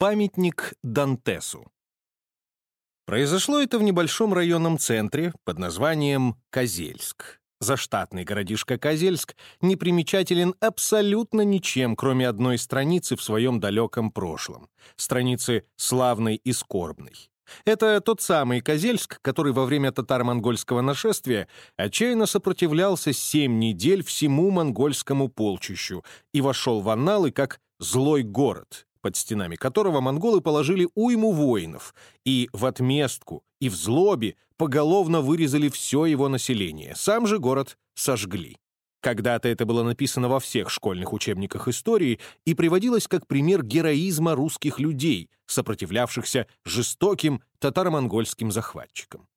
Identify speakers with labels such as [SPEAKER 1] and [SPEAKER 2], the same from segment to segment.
[SPEAKER 1] Памятник Дантесу. Произошло это в небольшом районном центре под названием Козельск. Заштатный городишко Козельск не примечателен абсолютно ничем, кроме одной страницы в своем далеком прошлом. Страницы славной и скорбной. Это тот самый Козельск, который во время татаро-монгольского нашествия отчаянно сопротивлялся семь недель всему монгольскому полчищу и вошел в анналы как «злой город», под стенами которого монголы положили уйму воинов и в отместку, и в злобе поголовно вырезали все его население. Сам же город сожгли. Когда-то это было написано во всех школьных учебниках истории и приводилось как пример героизма русских людей, сопротивлявшихся жестоким татаро-монгольским захватчикам.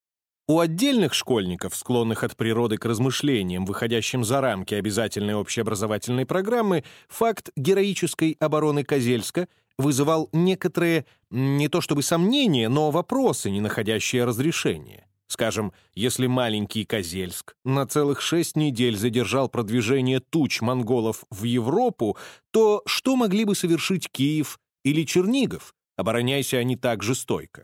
[SPEAKER 1] У отдельных школьников, склонных от природы к размышлениям, выходящим за рамки обязательной общеобразовательной программы, факт героической обороны Козельска вызывал некоторые, не то чтобы сомнения, но вопросы, не находящие разрешения. Скажем, если маленький Козельск на целых шесть недель задержал продвижение туч монголов в Европу, то что могли бы совершить Киев или Чернигов, обороняйся они так же стойко?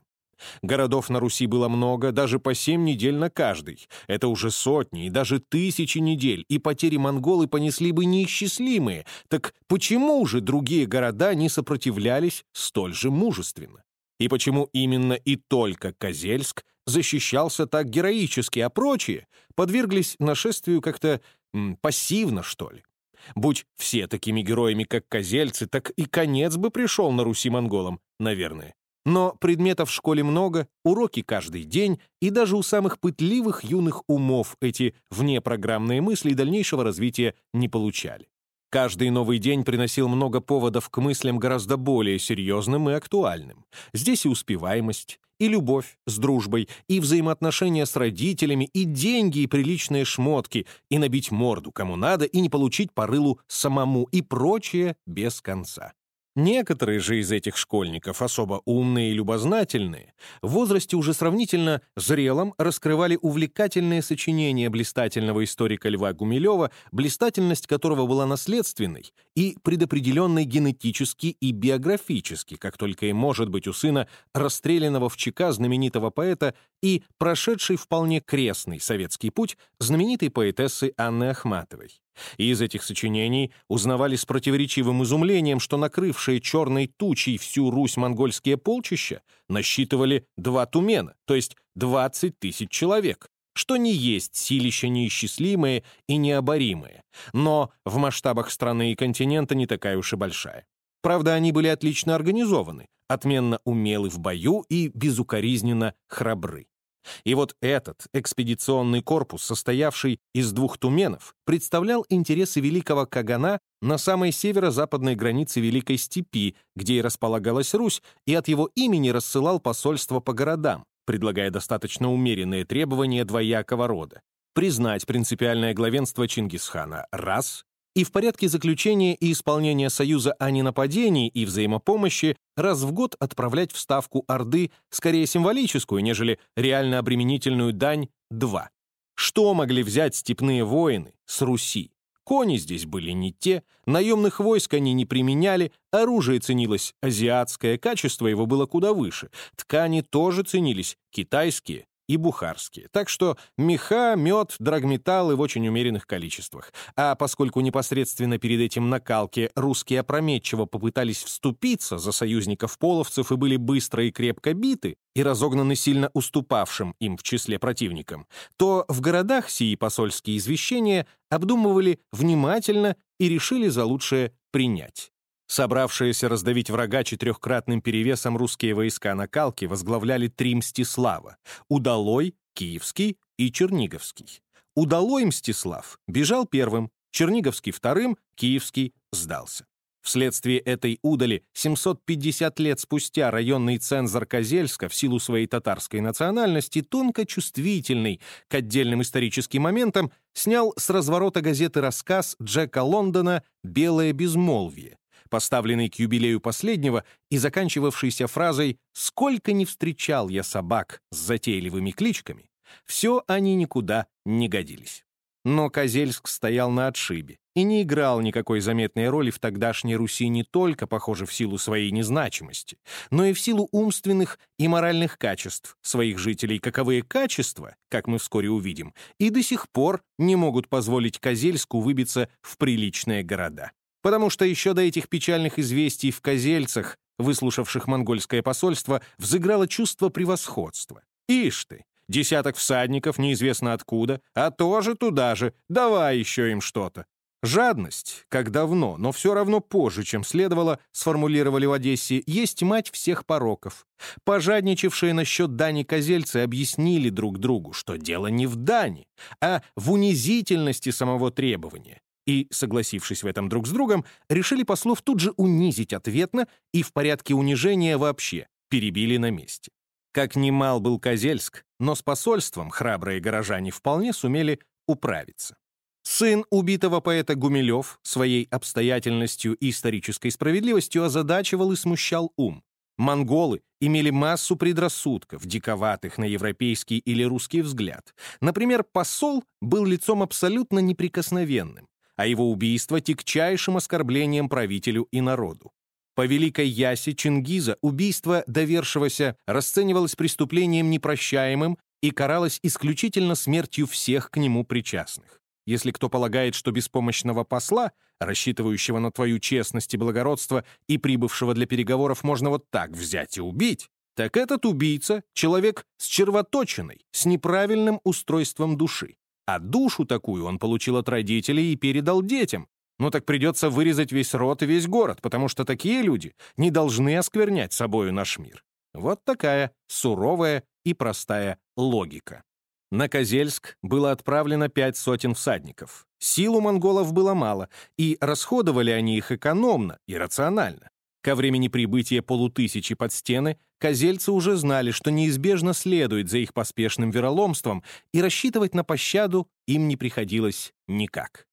[SPEAKER 1] Городов на Руси было много, даже по семь недель на каждый. Это уже сотни и даже тысячи недель, и потери монголы понесли бы неисчислимые. Так почему же другие города не сопротивлялись столь же мужественно? И почему именно и только Козельск защищался так героически, а прочие подверглись нашествию как-то пассивно, что ли? Будь все такими героями, как козельцы, так и конец бы пришел на Руси монголам, наверное. Но предметов в школе много, уроки каждый день, и даже у самых пытливых юных умов эти внепрограммные мысли дальнейшего развития не получали. Каждый новый день приносил много поводов к мыслям гораздо более серьезным и актуальным. Здесь и успеваемость, и любовь с дружбой, и взаимоотношения с родителями, и деньги, и приличные шмотки, и набить морду кому надо, и не получить порылу самому, и прочее без конца. Некоторые же из этих школьников, особо умные и любознательные, в возрасте уже сравнительно зрелом раскрывали увлекательные сочинения блистательного историка Льва Гумилева, блистательность которого была наследственной и предопределенной генетически и биографически, как только и может быть у сына расстрелянного в ЧК знаменитого поэта и прошедшей вполне крестный советский путь знаменитой поэтессы Анны Ахматовой. И из этих сочинений узнавали с противоречивым изумлением, что накрывшие черной тучей всю Русь монгольские полчища насчитывали два тумена, то есть 20 тысяч человек, что не есть силища неисчислимые и необоримые, но в масштабах страны и континента не такая уж и большая. Правда, они были отлично организованы, отменно умелы в бою и безукоризненно храбры. И вот этот экспедиционный корпус, состоявший из двух туменов, представлял интересы великого Кагана на самой северо-западной границе Великой Степи, где и располагалась Русь, и от его имени рассылал посольство по городам, предлагая достаточно умеренные требования двоякого рода. Признать принципиальное главенство Чингисхана — раз, и в порядке заключения и исполнения союза о ненападении и взаимопомощи раз в год отправлять в Ставку Орды скорее символическую, нежели реально обременительную дань 2. Что могли взять степные воины с Руси? Кони здесь были не те, наемных войск они не применяли, оружие ценилось азиатское, качество его было куда выше, ткани тоже ценились китайские и бухарские. Так что меха, мед, драгметаллы в очень умеренных количествах. А поскольку непосредственно перед этим накалки русские опрометчиво попытались вступиться за союзников половцев и были быстро и крепко биты, и разогнаны сильно уступавшим им в числе противникам, то в городах сии посольские извещения обдумывали внимательно и решили за лучшее принять. Собравшиеся раздавить врага четырехкратным перевесом русские войска на Калке возглавляли три Мстислава — Удалой, Киевский и Черниговский. Удалой Мстислав бежал первым, Черниговский — вторым, Киевский сдался. Вследствие этой удали 750 лет спустя районный цензор Козельска в силу своей татарской национальности, тонко чувствительный к отдельным историческим моментам, снял с разворота газеты рассказ Джека Лондона «Белое безмолвие», поставленный к юбилею последнего и заканчивавшийся фразой «Сколько не встречал я собак с затейливыми кличками», все они никуда не годились. Но Козельск стоял на отшибе и не играл никакой заметной роли в тогдашней Руси не только, похоже, в силу своей незначимости, но и в силу умственных и моральных качеств своих жителей, каковые качества, как мы вскоре увидим, и до сих пор не могут позволить Козельску выбиться в приличные города. Потому что еще до этих печальных известий в Козельцах, выслушавших монгольское посольство, взыграло чувство превосходства. Ишь ты, Десяток всадников, неизвестно откуда, а тоже туда же, давай еще им что-то. Жадность, как давно, но все равно позже, чем следовало, сформулировали в Одессе, есть мать всех пороков. Пожадничавшие насчет дани козельцы объяснили друг другу, что дело не в дани, а в унизительности самого требования. И, согласившись в этом друг с другом, решили послов тут же унизить ответно и в порядке унижения вообще перебили на месте. Как немал был Козельск, но с посольством храбрые горожане вполне сумели управиться. Сын убитого поэта Гумилев своей обстоятельностью и исторической справедливостью озадачивал и смущал ум. Монголы имели массу предрассудков, диковатых на европейский или русский взгляд. Например, посол был лицом абсолютно неприкосновенным, а его убийство — тягчайшим оскорблением правителю и народу. По великой ясе Чингиза убийство довершивося расценивалось преступлением непрощаемым и каралось исключительно смертью всех к нему причастных. Если кто полагает, что беспомощного посла, рассчитывающего на твою честность и благородство и прибывшего для переговоров, можно вот так взять и убить, так этот убийца — человек с червоточиной, с неправильным устройством души. А душу такую он получил от родителей и передал детям, ну так придется вырезать весь род и весь город, потому что такие люди не должны осквернять собою наш мир. Вот такая суровая и простая логика. На Козельск было отправлено пять сотен всадников. Сил у монголов было мало, и расходовали они их экономно и рационально. Ко времени прибытия полутысячи под стены козельцы уже знали, что неизбежно следует за их поспешным вероломством, и рассчитывать на пощаду им не приходилось никак.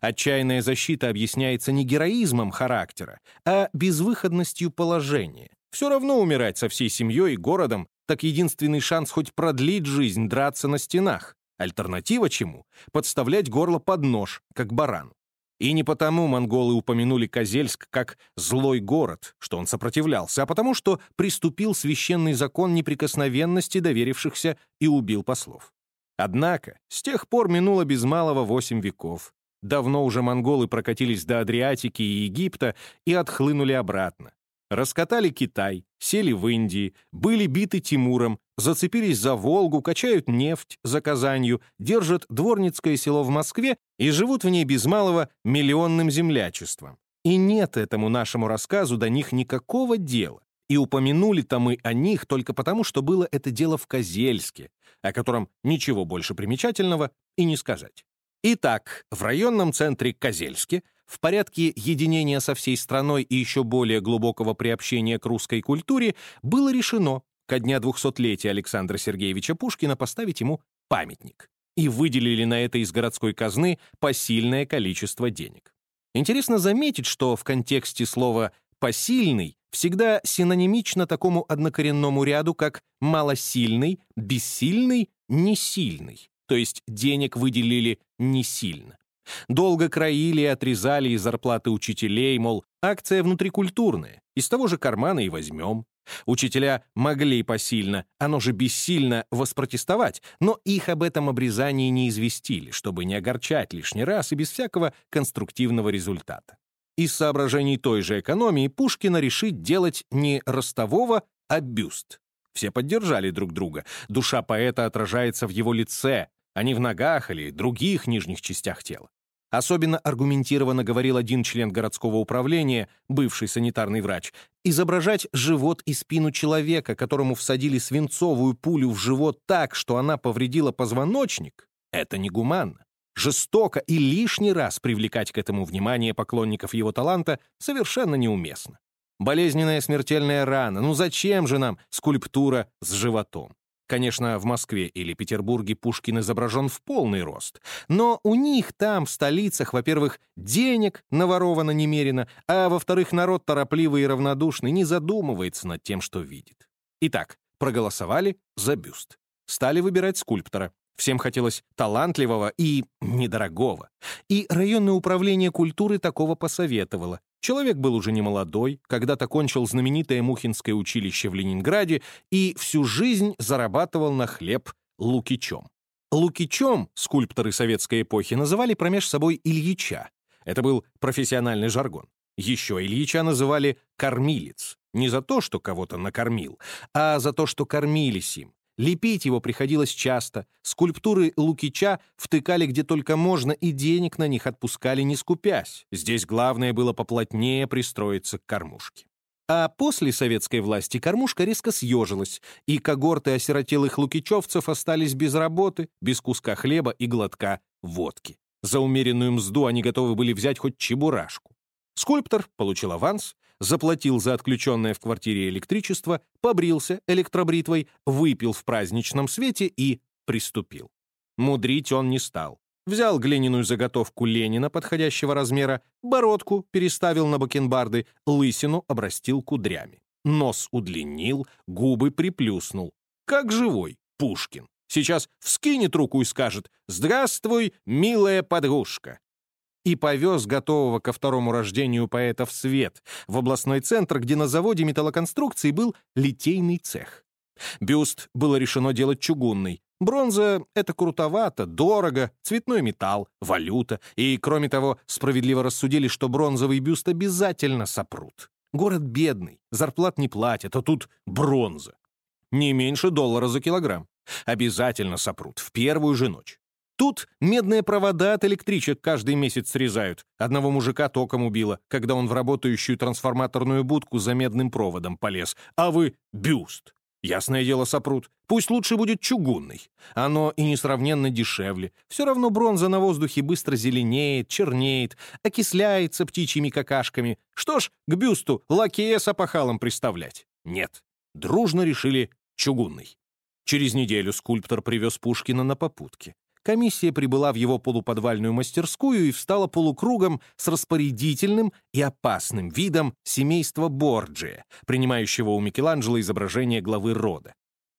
[SPEAKER 1] Отчаянная защита объясняется не героизмом характера, а безвыходностью положения. Все равно умирать со всей семьей и городом, так единственный шанс хоть продлить жизнь, драться на стенах. Альтернатива чему? Подставлять горло под нож, как баран. И не потому монголы упомянули Козельск как «злой город», что он сопротивлялся, а потому что приступил священный закон неприкосновенности доверившихся и убил послов. Однако с тех пор минуло без малого восемь веков, Давно уже монголы прокатились до Адриатики и Египта и отхлынули обратно. Раскатали Китай, сели в Индии, были биты Тимуром, зацепились за Волгу, качают нефть за Казанью, держат дворницкое село в Москве и живут в ней без малого миллионным землячеством. И нет этому нашему рассказу до них никакого дела. И упомянули-то мы о них только потому, что было это дело в Козельске, о котором ничего больше примечательного и не сказать. Итак, в районном центре Козельске в порядке единения со всей страной и еще более глубокого приобщения к русской культуре было решено ко дня двухсотлетия Александра Сергеевича Пушкина поставить ему памятник и выделили на это из городской казны посильное количество денег. Интересно заметить, что в контексте слова «посильный» всегда синонимично такому однокоренному ряду, как «малосильный», «бессильный», «несильный» то есть денег выделили не сильно. Долго краили и отрезали из зарплаты учителей, мол, акция внутрикультурная, из того же кармана и возьмем. Учителя могли посильно, оно же бессильно, воспротестовать, но их об этом обрезании не известили, чтобы не огорчать лишний раз и без всякого конструктивного результата. Из соображений той же экономии Пушкина решить делать не ростового, а бюст. Все поддержали друг друга. Душа поэта отражается в его лице, а не в ногах или других нижних частях тела. Особенно аргументированно говорил один член городского управления, бывший санитарный врач, изображать живот и спину человека, которому всадили свинцовую пулю в живот так, что она повредила позвоночник, это негуманно. Жестоко и лишний раз привлекать к этому внимание поклонников его таланта совершенно неуместно. Болезненная смертельная рана, ну зачем же нам скульптура с животом? Конечно, в Москве или Петербурге Пушкин изображен в полный рост, но у них там, в столицах, во-первых, денег наворовано немерено, а во-вторых, народ торопливый и равнодушный не задумывается над тем, что видит. Итак, проголосовали за бюст. Стали выбирать скульптора. Всем хотелось талантливого и недорогого. И районное управление культуры такого посоветовало. Человек был уже не молодой, когда-то кончил знаменитое Мухинское училище в Ленинграде и всю жизнь зарабатывал на хлеб лукичом. Лукичом скульпторы советской эпохи называли промеж собой Ильича. Это был профессиональный жаргон. Еще Ильича называли «кормилец». Не за то, что кого-то накормил, а за то, что кормились им. Лепить его приходилось часто, скульптуры Лукича втыкали где только можно и денег на них отпускали не скупясь. Здесь главное было поплотнее пристроиться к кормушке. А после советской власти кормушка резко съежилась, и когорты осиротелых лукичевцев остались без работы, без куска хлеба и глотка водки. За умеренную мзду они готовы были взять хоть чебурашку. Скульптор получил аванс, заплатил за отключенное в квартире электричество, побрился электробритвой, выпил в праздничном свете и приступил. Мудрить он не стал. Взял глиняную заготовку Ленина подходящего размера, бородку переставил на бакенбарды, лысину обрастил кудрями. Нос удлинил, губы приплюснул. Как живой, Пушкин. Сейчас вскинет руку и скажет «Здравствуй, милая подружка» и повез готового ко второму рождению поэта в свет, в областной центр, где на заводе металлоконструкций был литейный цех. Бюст было решено делать чугунный. Бронза — это крутовато, дорого, цветной металл, валюта. И, кроме того, справедливо рассудили, что бронзовый бюст обязательно сопрут. Город бедный, зарплат не платят, а тут бронза. Не меньше доллара за килограмм. Обязательно сопрут в первую же ночь. Тут медные провода от электричек каждый месяц срезают. Одного мужика током убило, когда он в работающую трансформаторную будку за медным проводом полез. А вы — бюст. Ясное дело, сопрут. Пусть лучше будет чугунный. Оно и несравненно дешевле. Все равно бронза на воздухе быстро зеленеет, чернеет, окисляется птичьими какашками. Что ж, к бюсту лакея с опахалом приставлять? Нет. Дружно решили чугунный. Через неделю скульптор привез Пушкина на попутке. Комиссия прибыла в его полуподвальную мастерскую и встала полукругом с распорядительным и опасным видом семейства Борджия, принимающего у Микеланджело изображение главы рода.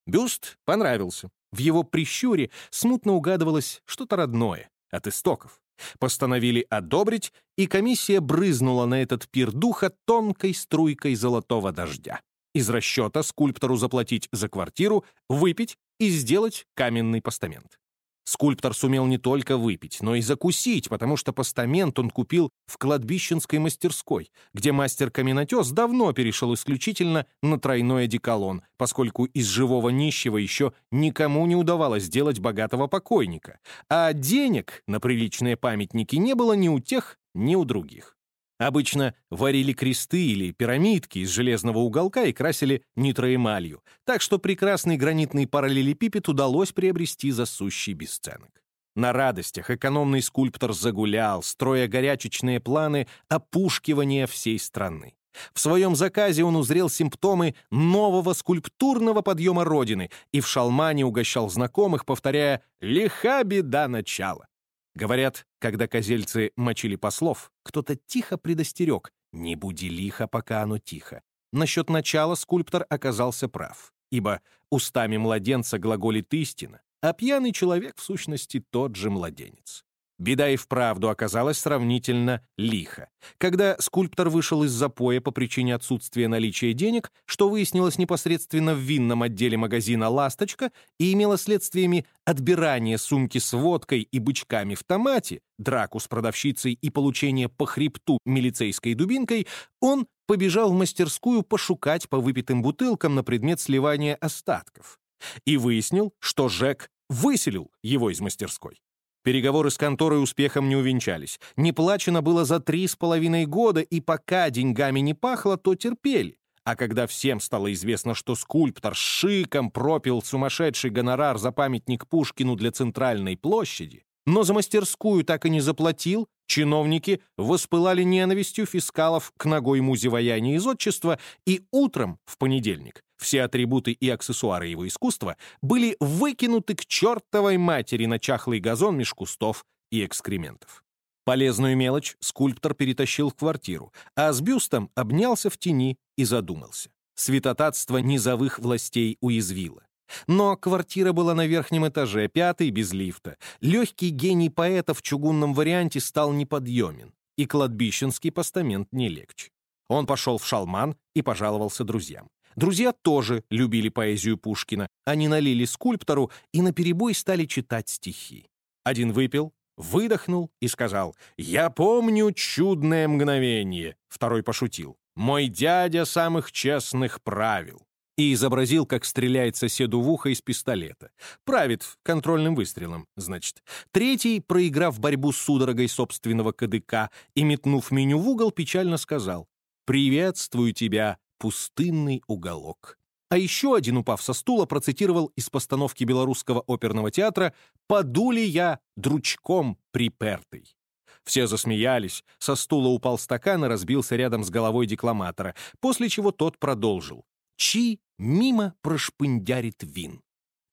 [SPEAKER 1] Бюст понравился. В его прищуре смутно угадывалось что-то родное, от истоков. Постановили одобрить, и комиссия брызнула на этот пир духа тонкой струйкой золотого дождя. Из расчета скульптору заплатить за квартиру, выпить и сделать каменный постамент. Скульптор сумел не только выпить, но и закусить, потому что постамент он купил в кладбищенской мастерской, где мастер-каменотес давно перешел исключительно на тройной одеколон, поскольку из живого нищего еще никому не удавалось сделать богатого покойника, а денег на приличные памятники не было ни у тех, ни у других. Обычно варили кресты или пирамидки из железного уголка и красили нитроэмалью, так что прекрасный гранитный параллелепипед удалось приобрести за сущий бесценок. На радостях экономный скульптор загулял, строя горячечные планы опушкивания всей страны. В своем заказе он узрел симптомы нового скульптурного подъема Родины и в шалмане угощал знакомых, повторяя «Лиха беда начала». Говорят, когда козельцы мочили послов, кто-то тихо предостерег «не буди лихо, пока оно тихо». Насчет начала скульптор оказался прав, ибо устами младенца глаголит истина, а пьяный человек в сущности тот же младенец. Беда и вправду оказалась сравнительно лихо. Когда скульптор вышел из запоя по причине отсутствия наличия денег, что выяснилось непосредственно в винном отделе магазина «Ласточка» и имело следствиями отбирание сумки с водкой и бычками в томате, драку с продавщицей и получение по хребту милицейской дубинкой, он побежал в мастерскую пошукать по выпитым бутылкам на предмет сливания остатков. И выяснил, что Жек выселил его из мастерской. Переговоры с конторой успехом не увенчались. Не плачено было за три с половиной года, и пока деньгами не пахло, то терпели. А когда всем стало известно, что скульптор шиком пропил сумасшедший гонорар за памятник Пушкину для Центральной площади, но за мастерскую так и не заплатил, чиновники воспылали ненавистью фискалов к ногой музе вояния из отчества, и утром, в понедельник, все атрибуты и аксессуары его искусства были выкинуты к чертовой матери на чахлый газон меж кустов и экскрементов. Полезную мелочь скульптор перетащил в квартиру, а с бюстом обнялся в тени и задумался. Святотатство низовых властей уязвило. Но квартира была на верхнем этаже, пятый без лифта. Легкий гений поэта в чугунном варианте стал неподъемен, и кладбищенский постамент не легче. Он пошел в шалман и пожаловался друзьям. Друзья тоже любили поэзию Пушкина. Они налили скульптору и наперебой стали читать стихи. Один выпил, выдохнул и сказал «Я помню чудное мгновение». Второй пошутил «Мой дядя самых честных правил» и изобразил, как стреляет соседу в ухо из пистолета. Правит контрольным выстрелом, значит. Третий, проиграв борьбу с судорогой собственного КДК и метнув меню в угол, печально сказал «Приветствую тебя, пустынный уголок». А еще один, упав со стула, процитировал из постановки Белорусского оперного театра «Подули я дручком припертый». Все засмеялись, со стула упал стакан и разбился рядом с головой декламатора, после чего тот продолжил. Чи мимо прошпындярит вин.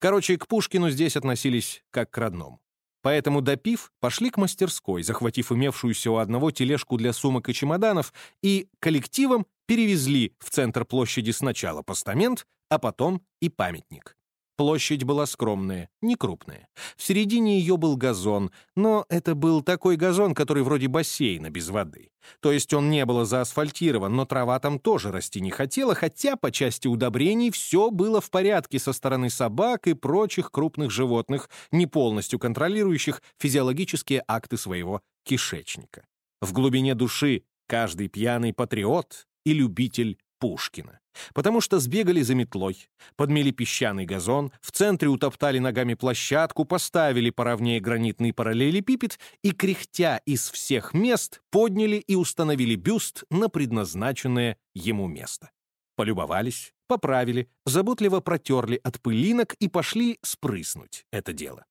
[SPEAKER 1] Короче, к Пушкину здесь относились как к родному. Поэтому, допив, пошли к мастерской, захватив имевшуюся у одного тележку для сумок и чемоданов, и коллективом перевезли в центр площади сначала постамент, а потом и памятник. Площадь была скромная, не крупная. В середине ее был газон, но это был такой газон, который вроде бассейна без воды. То есть он не был заасфальтирован, но трава там тоже расти не хотела, хотя по части удобрений все было в порядке со стороны собак и прочих крупных животных, не полностью контролирующих физиологические акты своего кишечника. В глубине души каждый пьяный патриот и любитель Пушкина. Потому что сбегали за метлой, подмели песчаный газон, в центре утоптали ногами площадку, поставили поровнее гранитный параллелепипед и, кряхтя из всех мест, подняли и установили бюст на предназначенное ему место. Полюбовались, поправили, заботливо протерли от пылинок и пошли спрыснуть это дело.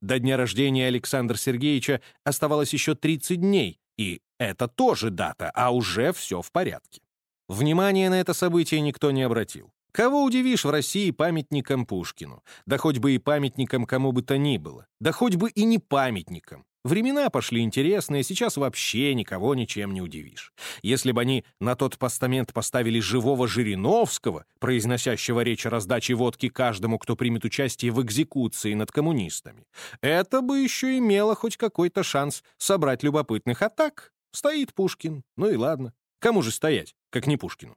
[SPEAKER 1] До дня рождения Александра Сергеевича оставалось еще 30 дней, и это тоже дата, а уже все в порядке. Внимания на это событие никто не обратил. Кого удивишь в России памятником Пушкину? Да хоть бы и памятником кому бы то ни было. Да хоть бы и не памятником. Времена пошли интересные, сейчас вообще никого ничем не удивишь. Если бы они на тот постамент поставили живого Жириновского, произносящего речь о раздаче водки каждому, кто примет участие в экзекуции над коммунистами, это бы еще имело хоть какой-то шанс собрать любопытных. А так стоит Пушкин, ну и ладно. Кому же стоять, как не Пушкину?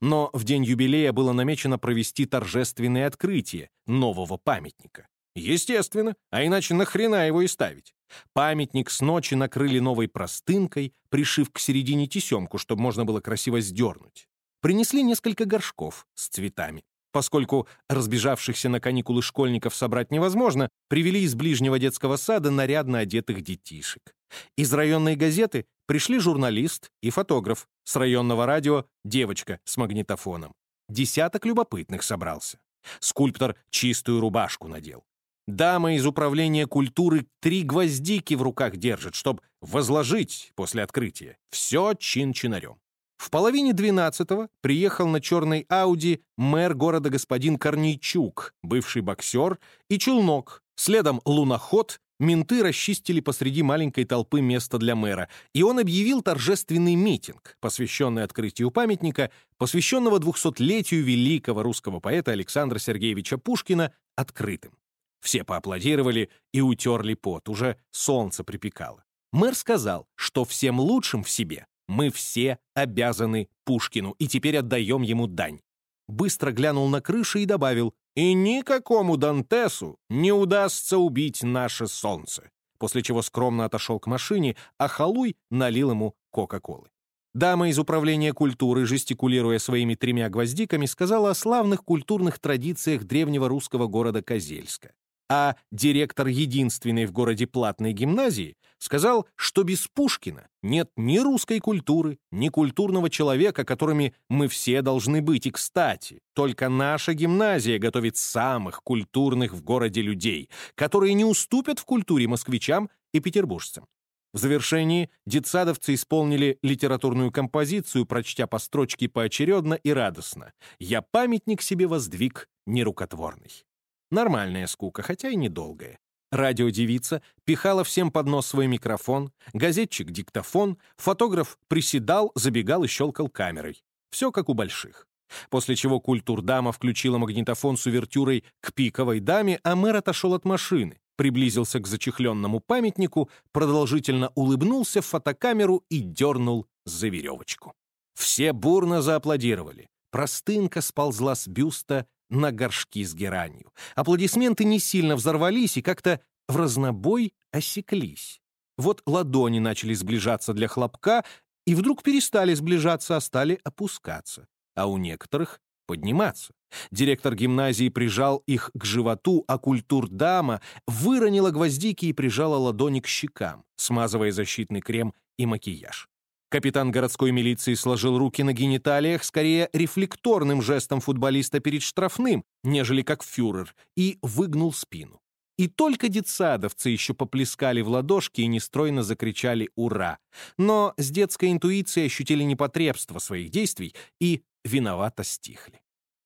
[SPEAKER 1] Но в день юбилея было намечено провести торжественное открытие нового памятника. Естественно, а иначе нахрена его и ставить? Памятник с ночи накрыли новой простынкой, пришив к середине тесемку, чтобы можно было красиво сдернуть. Принесли несколько горшков с цветами. Поскольку разбежавшихся на каникулы школьников собрать невозможно, привели из ближнего детского сада нарядно одетых детишек. Из районной газеты пришли журналист и фотограф, с районного радио — девочка с магнитофоном. Десяток любопытных собрался. Скульптор чистую рубашку надел. Дама из управления культуры три гвоздики в руках держит, чтобы возложить после открытия. Все чин-чинарем. В половине двенадцатого приехал на черной Ауди мэр города господин Корнейчук, бывший боксер, и Челнок, следом луноход Менты расчистили посреди маленькой толпы место для мэра, и он объявил торжественный митинг, посвященный открытию памятника, посвященного двухсотлетию великого русского поэта Александра Сергеевича Пушкина, открытым. Все поаплодировали и утерли пот, уже солнце припекало. Мэр сказал, что всем лучшим в себе мы все обязаны Пушкину и теперь отдаем ему дань. Быстро глянул на крышу и добавил, и никакому Дантесу не удастся убить наше солнце, после чего скромно отошел к машине, а Халуй налил ему Кока-Колы. Дама из управления культуры, жестикулируя своими тремя гвоздиками, сказала о славных культурных традициях древнего русского города Козельска а директор единственной в городе платной гимназии сказал, что без Пушкина нет ни русской культуры, ни культурного человека, которыми мы все должны быть. И, кстати, только наша гимназия готовит самых культурных в городе людей, которые не уступят в культуре москвичам и петербуржцам. В завершении детсадовцы исполнили литературную композицию, прочтя по строчке поочередно и радостно. «Я памятник себе воздвиг нерукотворный». Нормальная скука, хотя и недолгая. Радиодевица пихала всем под нос свой микрофон, газетчик — диктофон, фотограф приседал, забегал и щелкал камерой. Все как у больших. После чего культурдама включила магнитофон с увертюрой к пиковой даме, а мэр отошел от машины, приблизился к зачехленному памятнику, продолжительно улыбнулся в фотокамеру и дернул за веревочку. Все бурно зааплодировали. Простынка сползла с бюста на горшки с геранью. Аплодисменты не сильно взорвались и как-то в разнобой осеклись. Вот ладони начали сближаться для хлопка, и вдруг перестали сближаться, а стали опускаться, а у некоторых подниматься. Директор гимназии прижал их к животу, а культурдама выронила гвоздики и прижала ладони к щекам, смазывая защитный крем и макияж. Капитан городской милиции сложил руки на гениталиях скорее рефлекторным жестом футболиста перед штрафным, нежели как фюрер, и выгнул спину. И только детсадовцы еще поплескали в ладошки и нестройно закричали «Ура!». Но с детской интуицией ощутили непотребство своих действий и виновато стихли.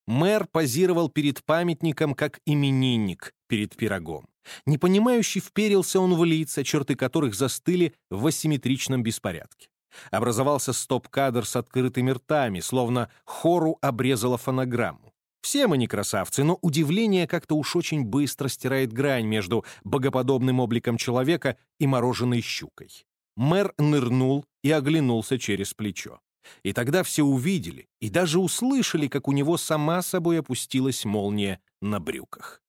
[SPEAKER 1] Мэр позировал перед памятником, как именинник перед пирогом. Непонимающий вперился он в лица, черты которых застыли в асимметричном беспорядке. Образовался стоп-кадр с открытыми ртами, словно хору обрезала фонограмму. Все мы не красавцы, но удивление как-то уж очень быстро стирает грань между богоподобным обликом человека и мороженой щукой. Мэр нырнул и оглянулся через плечо. И тогда все увидели и даже услышали, как у него сама собой опустилась молния на брюках.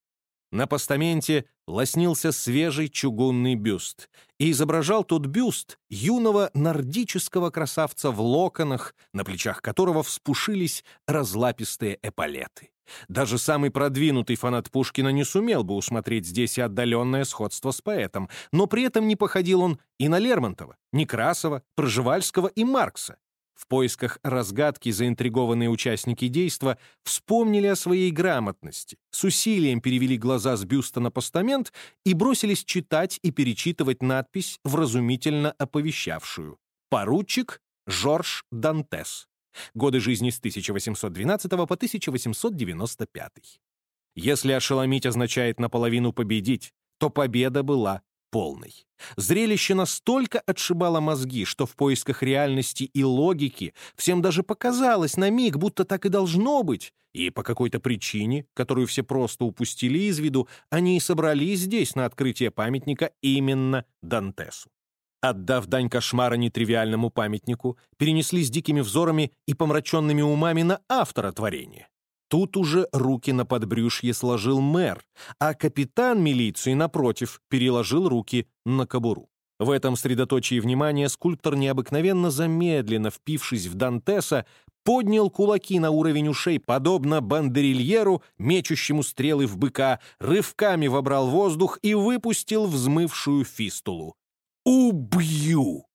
[SPEAKER 1] На постаменте лоснился свежий чугунный бюст, и изображал тот бюст юного нордического красавца в локонах, на плечах которого вспушились разлапистые эполеты. Даже самый продвинутый фанат Пушкина не сумел бы усмотреть здесь и отдаленное сходство с поэтом, но при этом не походил он и на Лермонтова, Некрасова, Пржевальского и Маркса, в поисках разгадки заинтригованные участники действа вспомнили о своей грамотности, с усилием перевели глаза с бюста на постамент и бросились читать и перечитывать надпись, вразумительно оповещавшую «Поручик Жорж Дантес. Годы жизни с 1812 по 1895». Если ошеломить означает наполовину победить, то победа была полной. Зрелище настолько отшибало мозги, что в поисках реальности и логики всем даже показалось на миг, будто так и должно быть, и по какой-то причине, которую все просто упустили из виду, они и собрались здесь на открытие памятника именно Дантесу. Отдав дань кошмара нетривиальному памятнику, перенеслись дикими взорами и помраченными умами на автора творения. Тут уже руки на подбрюшье сложил мэр, а капитан милиции, напротив, переложил руки на кобуру. В этом средоточии внимания скульптор необыкновенно замедленно, впившись в Дантеса, поднял кулаки на уровень ушей, подобно бандерильеру, мечущему стрелы в быка, рывками вобрал воздух и выпустил взмывшую фистулу. «Убью!»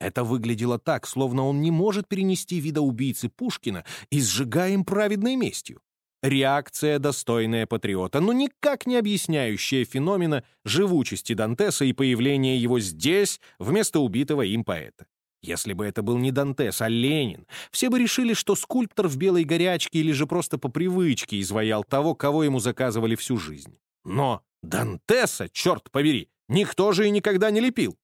[SPEAKER 1] Это выглядело так, словно он не может перенести вида убийцы Пушкина и сжигаем праведной местью. Реакция, достойная патриота, но никак не объясняющая феномена живучести Дантеса и появления его здесь вместо убитого им поэта. Если бы это был не Дантес, а Ленин, все бы решили, что скульптор в белой горячке или же просто по привычке изваял того, кого ему заказывали всю жизнь. Но Дантеса, черт побери, никто же и никогда не лепил.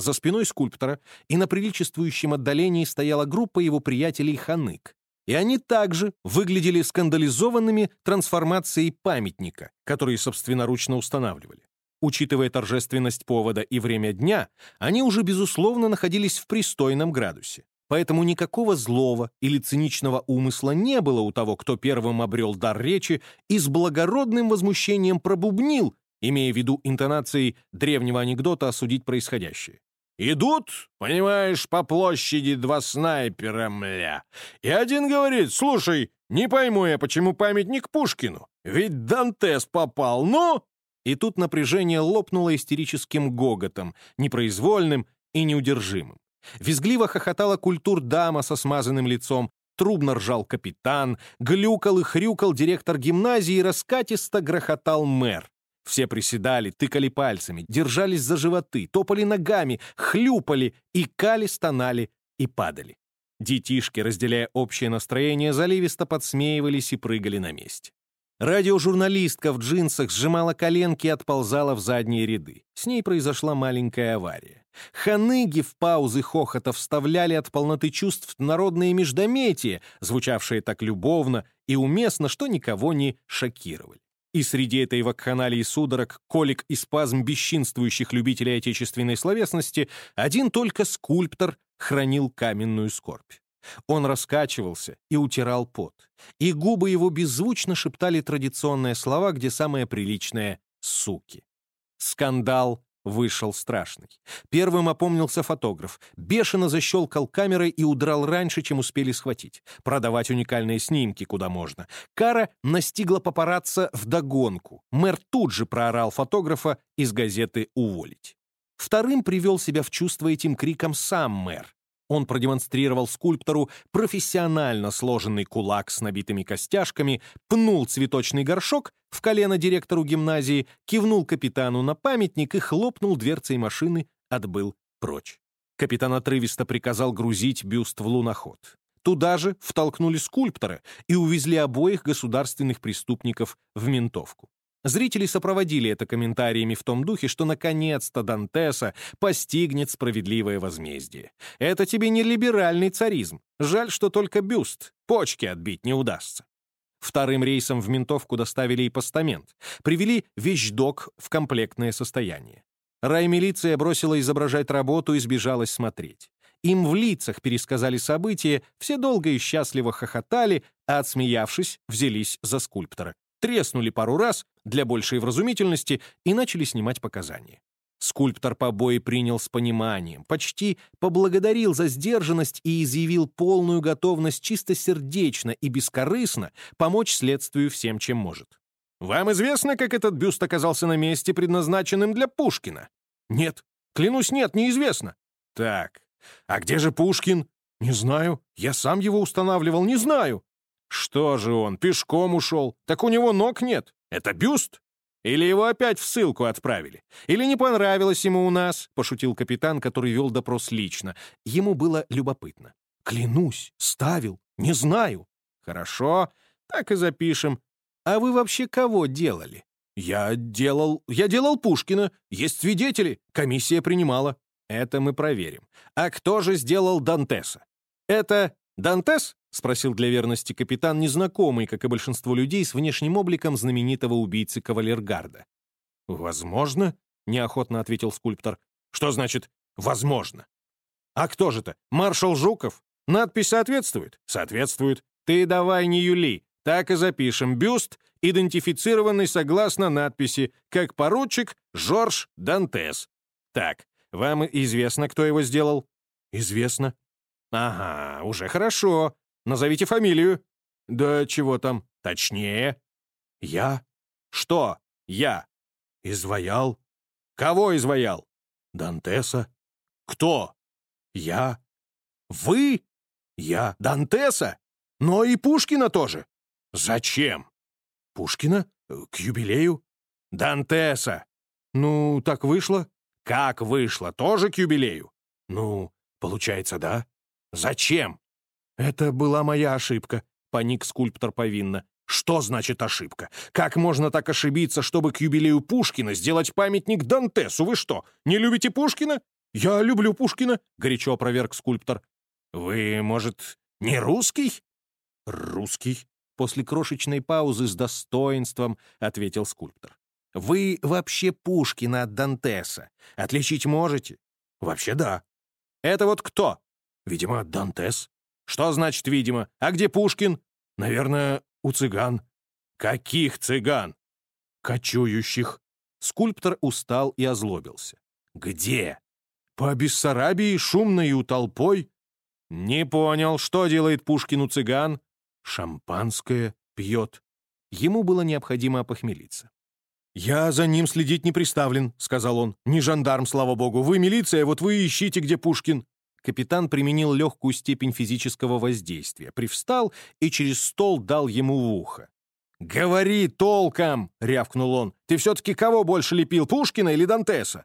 [SPEAKER 1] За спиной скульптора и на приличествующем отдалении стояла группа его приятелей Ханык. И они также выглядели скандализованными трансформацией памятника, который собственноручно устанавливали. Учитывая торжественность повода и время дня, они уже, безусловно, находились в пристойном градусе. Поэтому никакого злого или циничного умысла не было у того, кто первым обрел дар речи и с благородным возмущением пробубнил, имея в виду интонацией древнего анекдота осудить происходящее. Идут, понимаешь, по площади два снайпера, мля. И один говорит, слушай, не пойму я, почему памятник Пушкину. Ведь Дантес попал, ну? И тут напряжение лопнуло истерическим гоготом, непроизвольным и неудержимым. Визгливо хохотала культур-дама со смазанным лицом, трубно ржал капитан, глюкал и хрюкал директор гимназии, раскатисто грохотал мэр. Все приседали, тыкали пальцами, держались за животы, топали ногами, хлюпали, икали, стонали и падали. Детишки, разделяя общее настроение, заливисто подсмеивались и прыгали на месте. Радиожурналистка в джинсах сжимала коленки и отползала в задние ряды. С ней произошла маленькая авария. Ханыги в паузы хохота вставляли от полноты чувств народные междометия, звучавшие так любовно и уместно, что никого не шокировали. И среди этой вакханалии судорог, колик и спазм бесчинствующих любителей отечественной словесности один только скульптор хранил каменную скорбь. Он раскачивался и утирал пот, и губы его беззвучно шептали традиционные слова, где самое приличное — «суки». Скандал вышел страшный. Первым опомнился фотограф, бешено защелкал камерой и удрал раньше, чем успели схватить. Продавать уникальные снимки куда можно. Кара настигла папарацци вдогонку. Мэр тут же проорал фотографа из газеты «Уволить». Вторым привел себя в чувство этим криком сам мэр. Он продемонстрировал скульптору профессионально сложенный кулак с набитыми костяшками, пнул цветочный горшок в колено директору гимназии, кивнул капитану на памятник и хлопнул дверцей машины, отбыл прочь. Капитан отрывисто приказал грузить бюст в луноход. Туда же втолкнули скульптора и увезли обоих государственных преступников в ментовку. Зрители сопроводили это комментариями в том духе, что наконец-то Дантеса постигнет справедливое возмездие. Это тебе не либеральный царизм. Жаль, что только бюст, почки отбить не удастся. Вторым рейсом в ментовку доставили и постамент. Привели вещдок в комплектное состояние. Раймилиция бросила изображать работу и сбежалась смотреть. Им в лицах пересказали события, все долго и счастливо хохотали, а, отсмеявшись, взялись за скульптора треснули пару раз для большей вразумительности и начали снимать показания. Скульптор побои принял с пониманием, почти поблагодарил за сдержанность и изъявил полную готовность чистосердечно и бескорыстно помочь следствию всем, чем может. «Вам известно, как этот бюст оказался на месте, предназначенным для Пушкина?» «Нет. Клянусь, нет, неизвестно». «Так, а где же Пушкин?» «Не знаю. Я сам его устанавливал, не знаю». Что же он, пешком ушел? Так у него ног нет. Это бюст? Или его опять в ссылку отправили? Или не понравилось ему у нас?» — пошутил капитан, который вел допрос лично. Ему было любопытно. «Клянусь, ставил, не знаю». «Хорошо, так и запишем. А вы вообще кого делали?» «Я делал... Я делал Пушкина. Есть свидетели. Комиссия принимала». «Это мы проверим. А кто же сделал Дантеса?» «Это Дантес?» — спросил для верности капитан, незнакомый, как и большинство людей, с внешним обликом знаменитого убийцы кавалергарда. «Возможно», — неохотно ответил скульптор. «Что значит «возможно»?» «А кто же это? Маршал Жуков? Надпись соответствует?» «Соответствует. Ты давай не юли. Так и запишем. Бюст, идентифицированный согласно надписи, как поручик Жорж Дантес. Так, вам известно, кто его сделал?» «Известно». «Ага, уже хорошо. Назовите фамилию». «Да чего там? Точнее». «Я?» «Что? Я?» «Изваял». «Кого изваял?» «Дантеса». «Кто?» «Я». «Вы?» «Я». «Дантеса? Но и Пушкина тоже». «Зачем?» «Пушкина? К юбилею?» «Дантеса». «Ну, так вышло». «Как вышло? Тоже к юбилею?» «Ну, получается, да». «Зачем?» «Это была моя ошибка», — паник скульптор повинно. «Что значит ошибка? Как можно так ошибиться, чтобы к юбилею Пушкина сделать памятник Дантесу? Вы что, не любите Пушкина?» «Я люблю Пушкина», — горячо опроверг скульптор. «Вы, может, не русский?» «Русский», — после крошечной паузы с достоинством ответил скульптор. «Вы вообще Пушкина от Дантеса отличить можете?» «Вообще да». «Это вот кто?» «Видимо, Дантес». Что значит «видимо»? А где Пушкин? Наверное, у цыган. Каких цыган? Кочующих. Скульптор устал и озлобился. Где? По Бессарабии шумною толпой? Не понял, что делает Пушкин у цыган? Шампанское пьет. Ему было необходимо опохмелиться. «Я за ним следить не приставлен», — сказал он. «Не жандарм, слава богу. Вы милиция, вот вы ищите, где Пушкин». Капитан применил легкую степень физического воздействия, привстал и через стол дал ему в ухо. «Говори толком!» — рявкнул он. «Ты все-таки кого больше лепил, Пушкина или Дантеса?»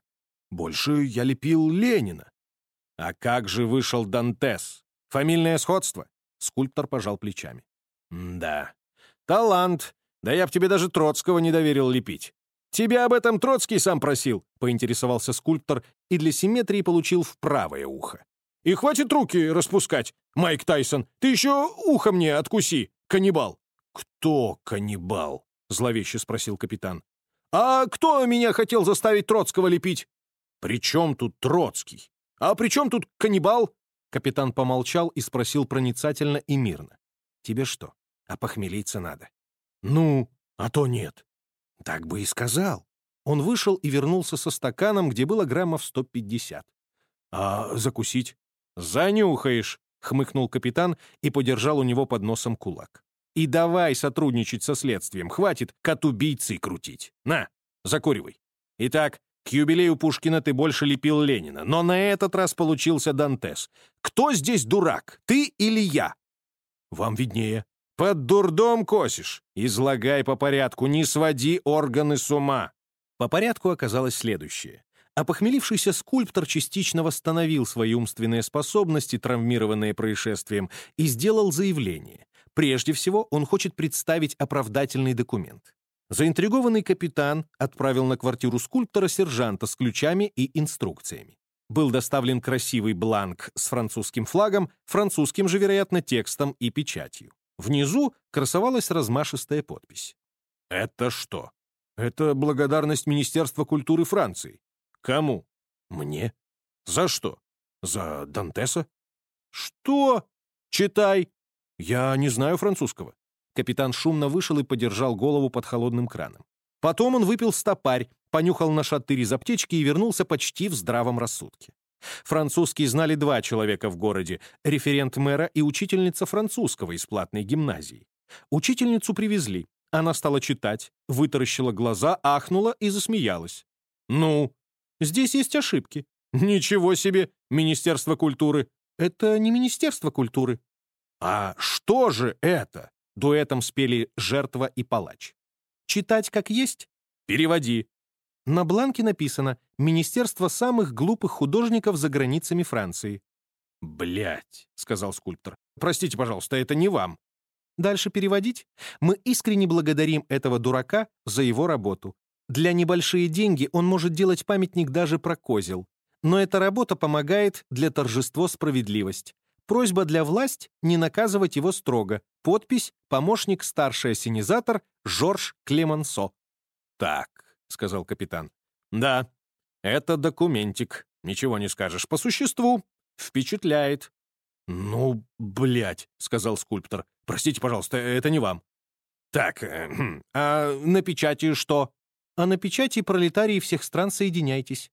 [SPEAKER 1] «Больше я лепил Ленина». «А как же вышел Дантес? Фамильное сходство?» Скульптор пожал плечами. «Да. Талант. Да я б тебе даже Троцкого не доверил лепить. «Тебя об этом Троцкий сам просил», — поинтересовался скульптор и для симметрии получил в правое ухо. «И хватит руки распускать, Майк Тайсон. Ты еще ухо мне откуси, каннибал». «Кто каннибал?» — зловеще спросил капитан. «А кто меня хотел заставить Троцкого лепить?» «При чем тут Троцкий? А при чем тут каннибал?» Капитан помолчал и спросил проницательно и мирно. «Тебе что, опохмелиться надо?» «Ну, а то нет». Так бы и сказал. Он вышел и вернулся со стаканом, где было граммов 150. «А закусить?» «Занюхаешь», — хмыкнул капитан и подержал у него под носом кулак. «И давай сотрудничать со следствием, хватит кот-убийцы крутить. На, закуривай. Итак, к юбилею Пушкина ты больше лепил Ленина, но на этот раз получился Дантес. Кто здесь дурак, ты или я?» «Вам виднее», «Под дурдом косишь? Излагай по порядку, не своди органы с ума!» По порядку оказалось следующее. Опохмелившийся скульптор частично восстановил свои умственные способности, травмированные происшествием, и сделал заявление. Прежде всего, он хочет представить оправдательный документ. Заинтригованный капитан отправил на квартиру скульптора сержанта с ключами и инструкциями. Был доставлен красивый бланк с французским флагом, французским же, вероятно, текстом и печатью. Внизу красовалась размашистая подпись. «Это что?» «Это благодарность Министерства культуры Франции». «Кому?» «Мне». «За что?» «За Дантеса». «Что?» «Читай». «Я не знаю французского». Капитан шумно вышел и подержал голову под холодным краном. Потом он выпил стопарь, понюхал на шатырь из аптечки и вернулся почти в здравом рассудке. Французский знали два человека в городе — референт мэра и учительница французского из платной гимназии. Учительницу привезли. Она стала читать, вытаращила глаза, ахнула и засмеялась. «Ну, здесь есть ошибки». «Ничего себе, Министерство культуры!» «Это не Министерство культуры». «А что же это?» Дуэтом спели «Жертва» и «Палач». «Читать как есть?» «Переводи». На бланке написано «Министерство самых глупых художников за границами Франции». Блять, сказал скульптор. «Простите, пожалуйста, это не вам». Дальше переводить? Мы искренне благодарим этого дурака за его работу. Для небольшие деньги он может делать памятник даже про козел. Но эта работа помогает для торжества справедливость. Просьба для власть не наказывать его строго. Подпись «Помощник старший ассенизатор Жорж Клемансо». Так, — сказал капитан. «Да, это документик. Ничего не скажешь. По существу. Впечатляет». «Ну, блядь», — сказал скульптор. «Простите, пожалуйста, это не вам». «Так, э, хм, а на печати что?» «А на печати пролетарии всех стран соединяйтесь».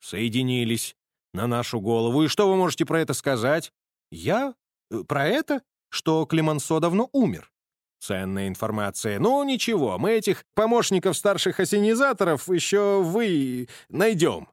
[SPEAKER 1] «Соединились. На нашу голову. И что вы можете про это сказать?» «Я? Э, про это? Что Клемансо давно умер?» Ценная информация. Ну, ничего, мы этих помощников старших осенизаторов еще вы найдем.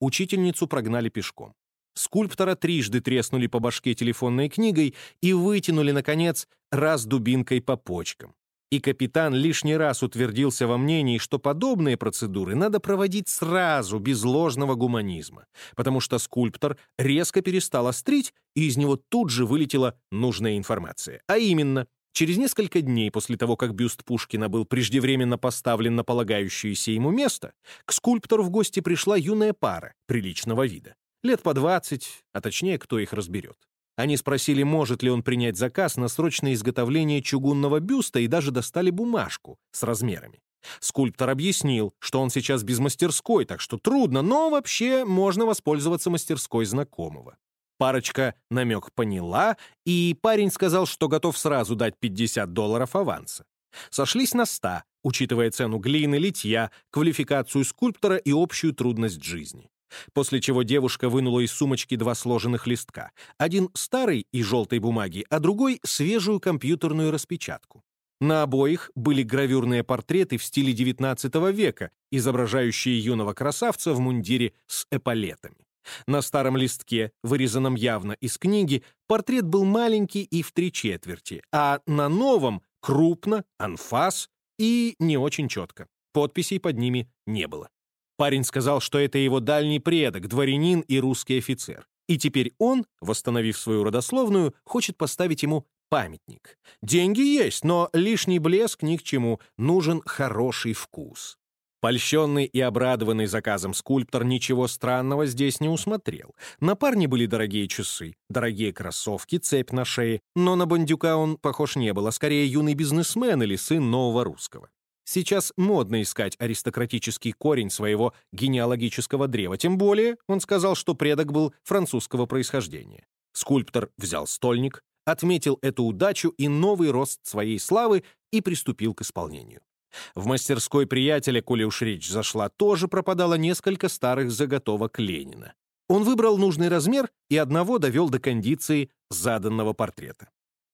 [SPEAKER 1] Учительницу прогнали пешком. Скульптора трижды треснули по башке телефонной книгой и вытянули, наконец, раз дубинкой по почкам. И капитан лишний раз утвердился во мнении, что подобные процедуры надо проводить сразу, без ложного гуманизма, потому что скульптор резко перестал острить, и из него тут же вылетела нужная информация. А именно, Через несколько дней после того, как бюст Пушкина был преждевременно поставлен на полагающееся ему место, к скульптору в гости пришла юная пара приличного вида. Лет по двадцать, а точнее, кто их разберет. Они спросили, может ли он принять заказ на срочное изготовление чугунного бюста и даже достали бумажку с размерами. Скульптор объяснил, что он сейчас без мастерской, так что трудно, но вообще можно воспользоваться мастерской знакомого. Парочка намек поняла, и парень сказал, что готов сразу дать 50 долларов аванса. Сошлись на 100, учитывая цену глины, литья, квалификацию скульптора и общую трудность жизни. После чего девушка вынула из сумочки два сложенных листка. Один старый и желтой бумаги, а другой — свежую компьютерную распечатку. На обоих были гравюрные портреты в стиле XIX века, изображающие юного красавца в мундире с эполетами. На старом листке, вырезанном явно из книги, портрет был маленький и в три четверти, а на новом — крупно, анфас и не очень четко. Подписей под ними не было. Парень сказал, что это его дальний предок, дворянин и русский офицер. И теперь он, восстановив свою родословную, хочет поставить ему памятник. Деньги есть, но лишний блеск ни к чему, нужен хороший вкус. Польщенный и обрадованный заказом скульптор ничего странного здесь не усмотрел. На парне были дорогие часы, дорогие кроссовки, цепь на шее, но на бандюка он похож не был, а скорее юный бизнесмен или сын нового русского. Сейчас модно искать аристократический корень своего генеалогического древа, тем более он сказал, что предок был французского происхождения. Скульптор взял стольник, отметил эту удачу и новый рост своей славы и приступил к исполнению. В мастерской приятеля, коли уж речь зашла, тоже пропадало несколько старых заготовок Ленина. Он выбрал нужный размер и одного довел до кондиции заданного портрета.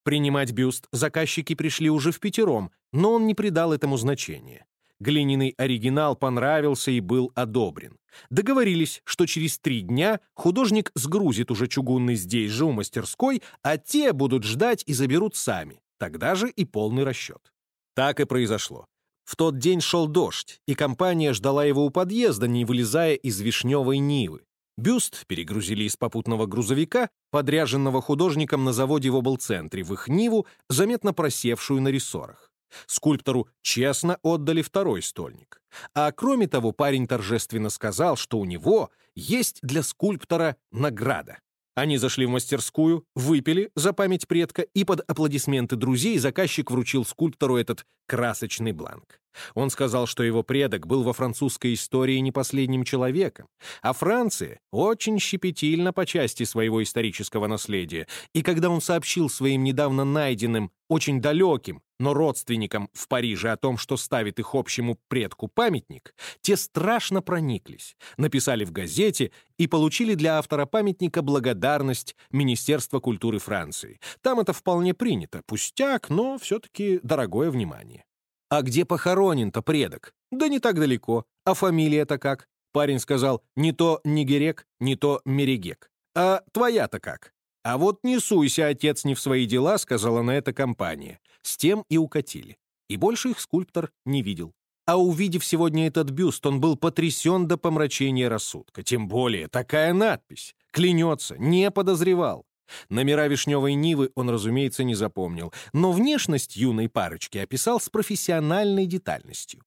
[SPEAKER 1] Принимать бюст заказчики пришли уже в пятером, но он не придал этому значения. Глиняный оригинал понравился и был одобрен. Договорились, что через три дня художник сгрузит уже чугунный здесь же у мастерской, а те будут ждать и заберут сами. Тогда же и полный расчет. Так и произошло. В тот день шел дождь, и компания ждала его у подъезда, не вылезая из вишневой Нивы. Бюст перегрузили из попутного грузовика, подряженного художником на заводе в облцентре, в их Ниву, заметно просевшую на рессорах. Скульптору честно отдали второй стольник. А кроме того, парень торжественно сказал, что у него есть для скульптора награда. Они зашли в мастерскую, выпили за память предка, и под аплодисменты друзей заказчик вручил скульптору этот красочный бланк. Он сказал, что его предок был во французской истории не последним человеком, а Франция очень щепетильна по части своего исторического наследия, и когда он сообщил своим недавно найденным, очень далеким, но родственникам в Париже о том, что ставит их общему предку памятник, те страшно прониклись, написали в газете и получили для автора памятника благодарность Министерства культуры Франции. Там это вполне принято, пустяк, но все-таки дорогое внимание. «А где похоронен-то предок?» «Да не так далеко. А фамилия-то как?» Парень сказал, «Не то Нигерек, не то Мерегек. А твоя-то как?» «А вот не суйся, отец, не в свои дела», — сказала на это компания. С тем и укатили. И больше их скульптор не видел. А увидев сегодня этот бюст, он был потрясен до помрачения рассудка. Тем более такая надпись. Клянется, не подозревал. Номера вишневой Нивы он, разумеется, не запомнил, но внешность юной парочки описал с профессиональной детальностью.